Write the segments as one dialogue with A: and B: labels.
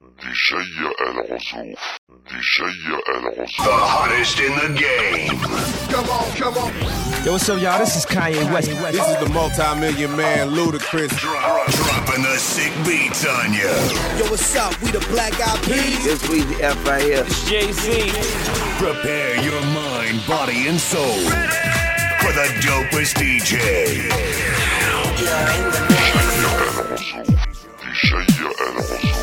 A: The hottest in the game.
B: Come on, come on.
C: Yo, what's up, y'all? This is Kanye West.
D: This is the multi-million man Ludacris.
A: Dropping the sick beats on ya.
E: Yo, what's up? We the Black Eyed Peas.
F: This we the FIF.
C: It's Jay-Z.
A: Prepare your mind, body, and soul. For the dopest DJ.
G: You're in the
H: mix.
G: DJ,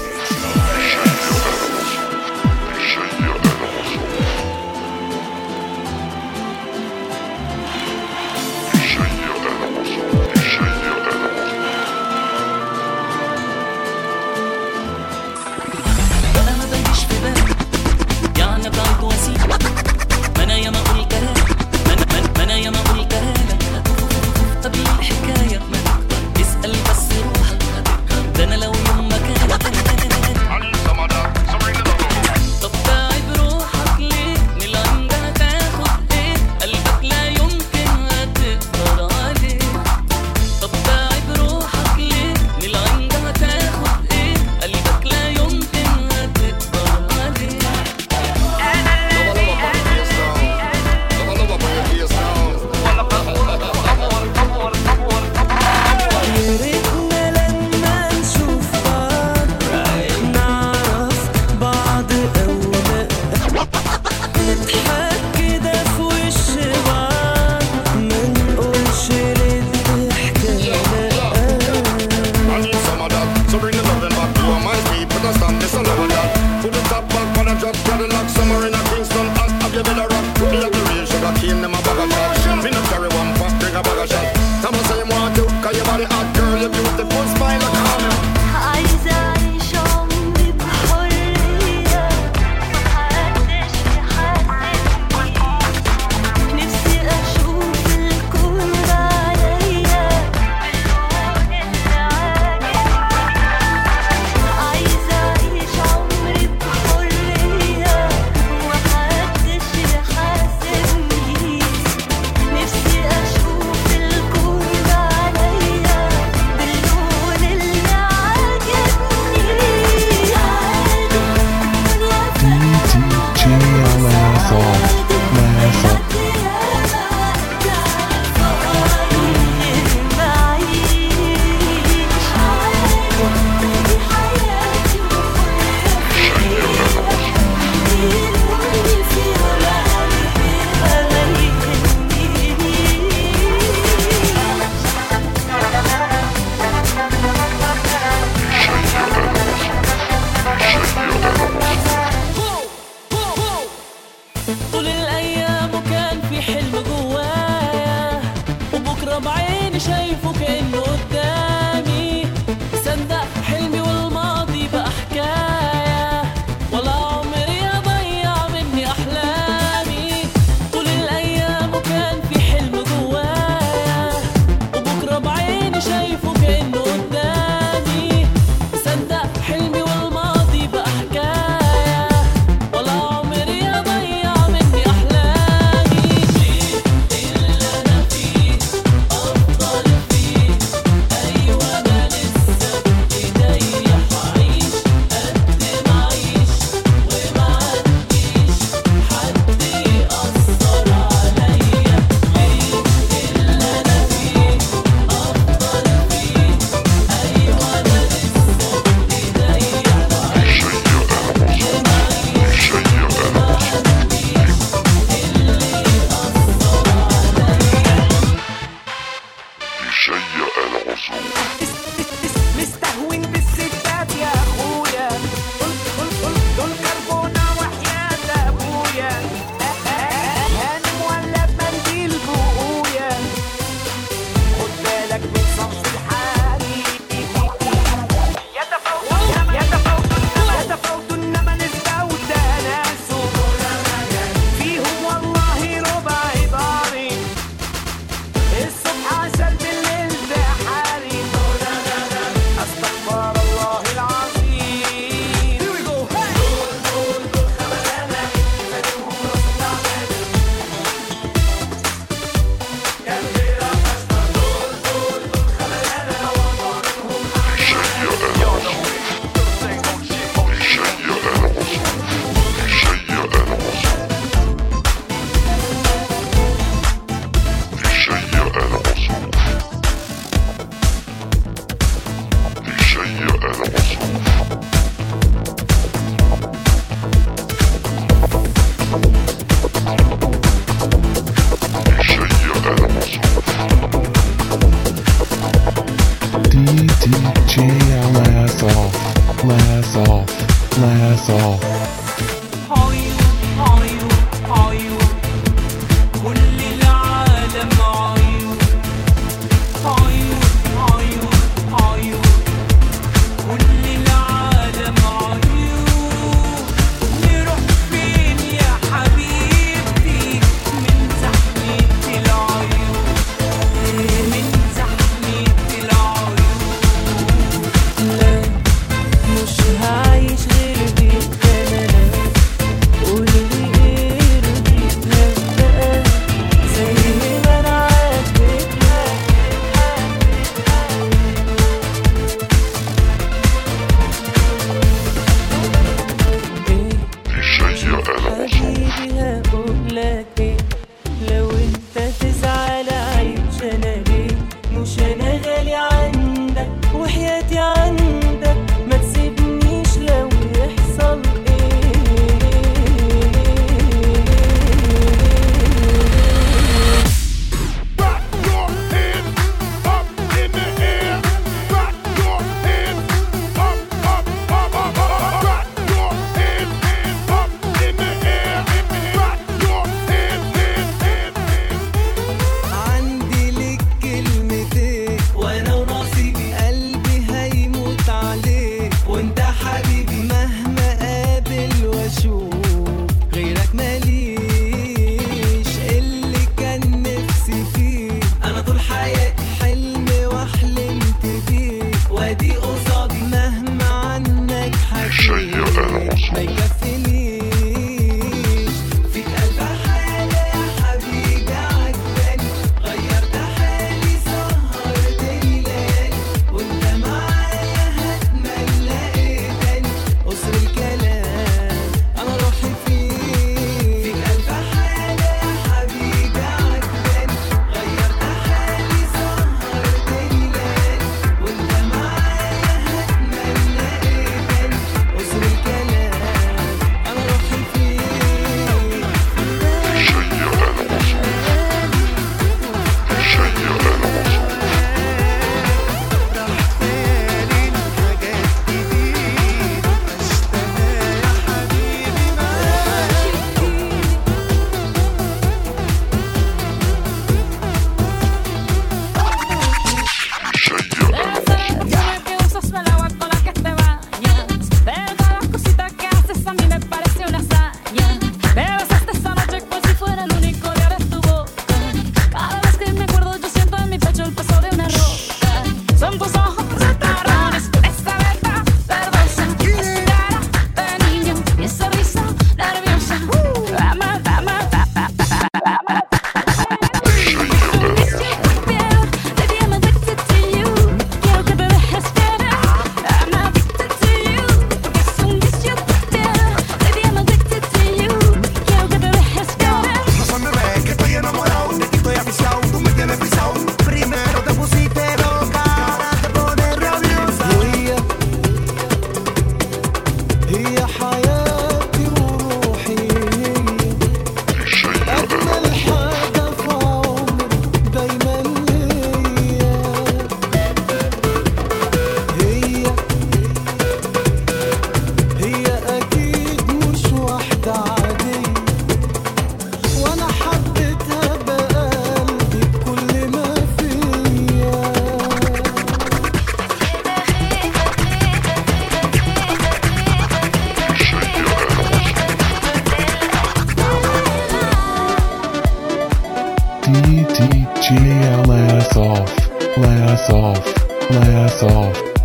I: Alazof. Glass off.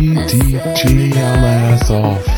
I: E-D-G-L-S off.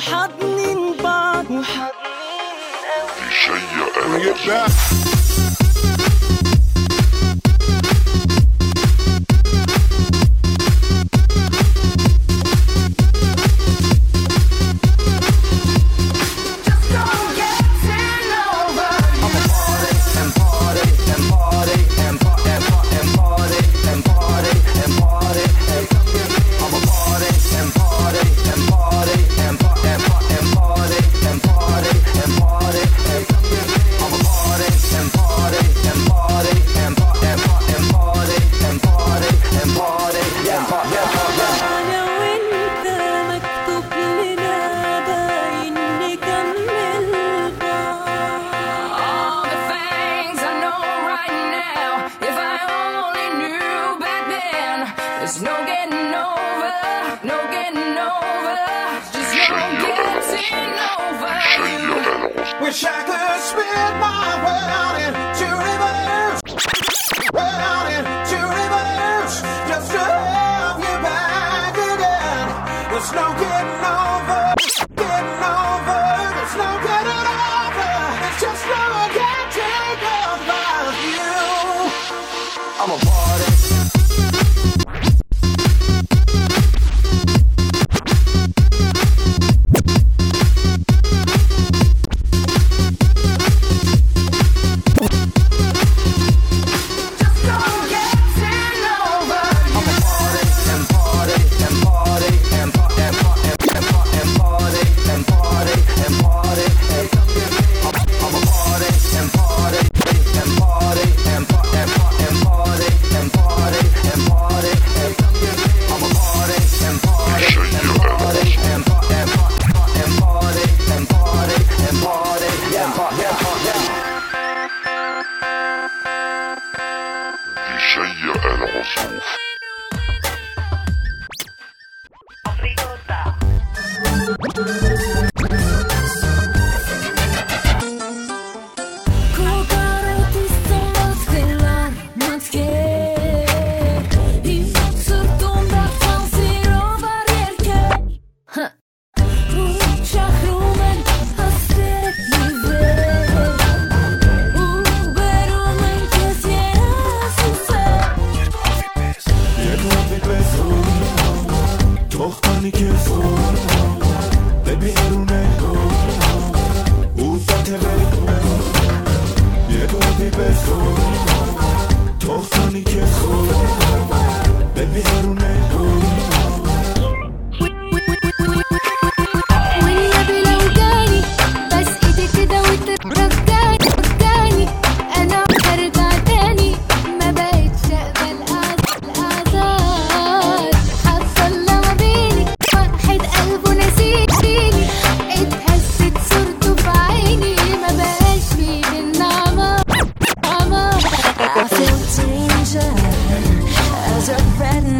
E: وحاضنين بعض. وحاضنين قوي
F: شيء
I: wish I could spin my world into reverse. World into reverse. Just to have you back again. There's no getting
J: on.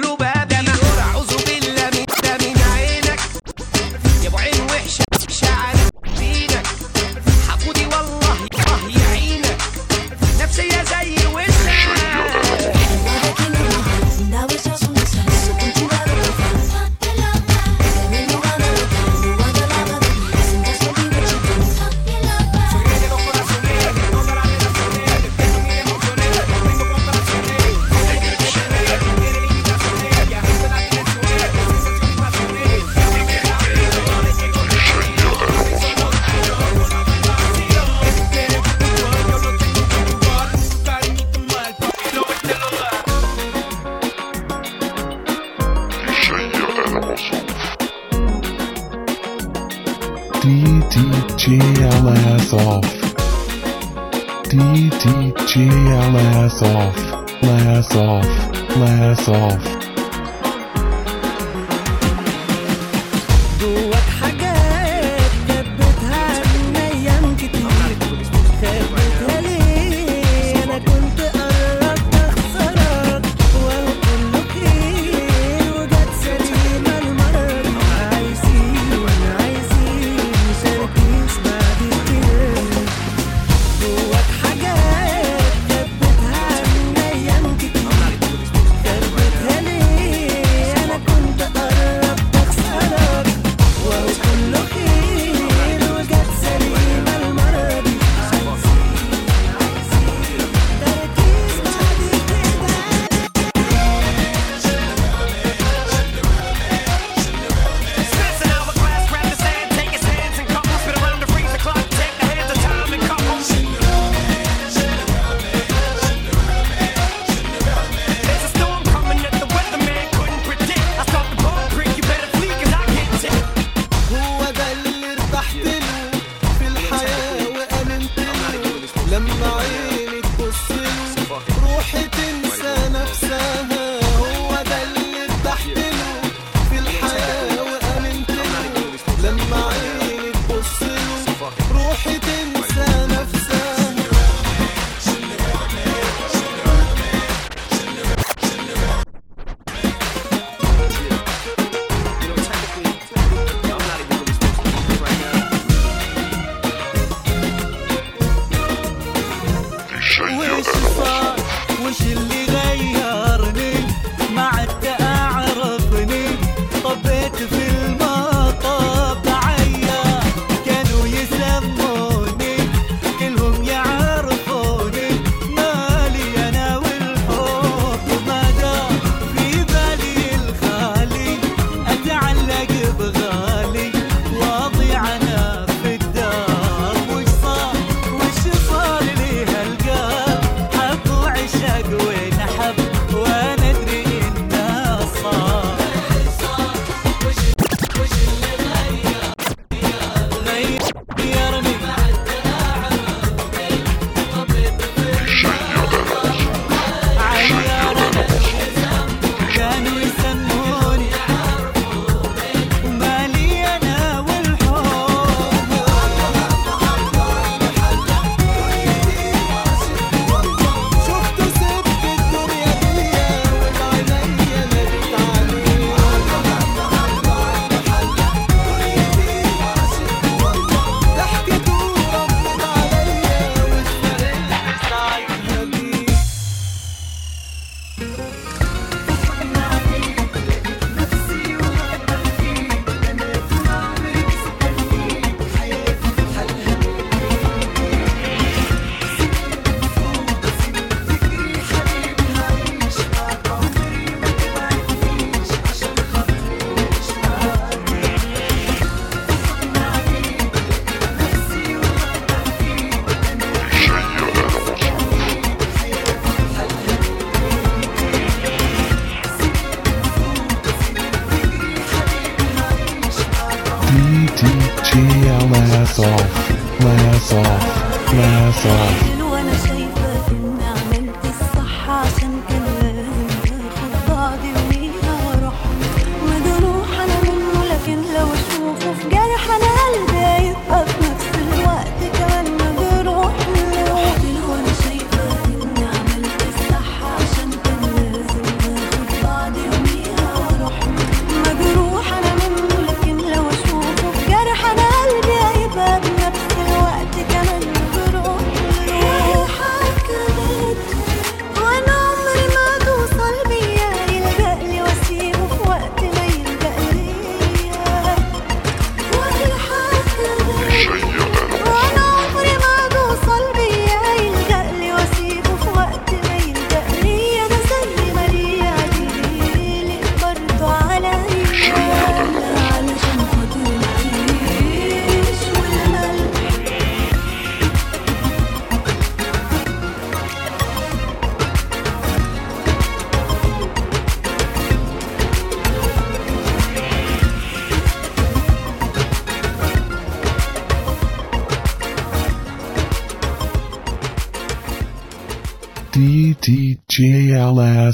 J: lugar de
B: mi hora. DDGLS off. DDGLS off. last off. last off.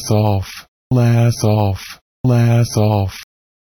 K: DDGL ass off, lass off, lass off.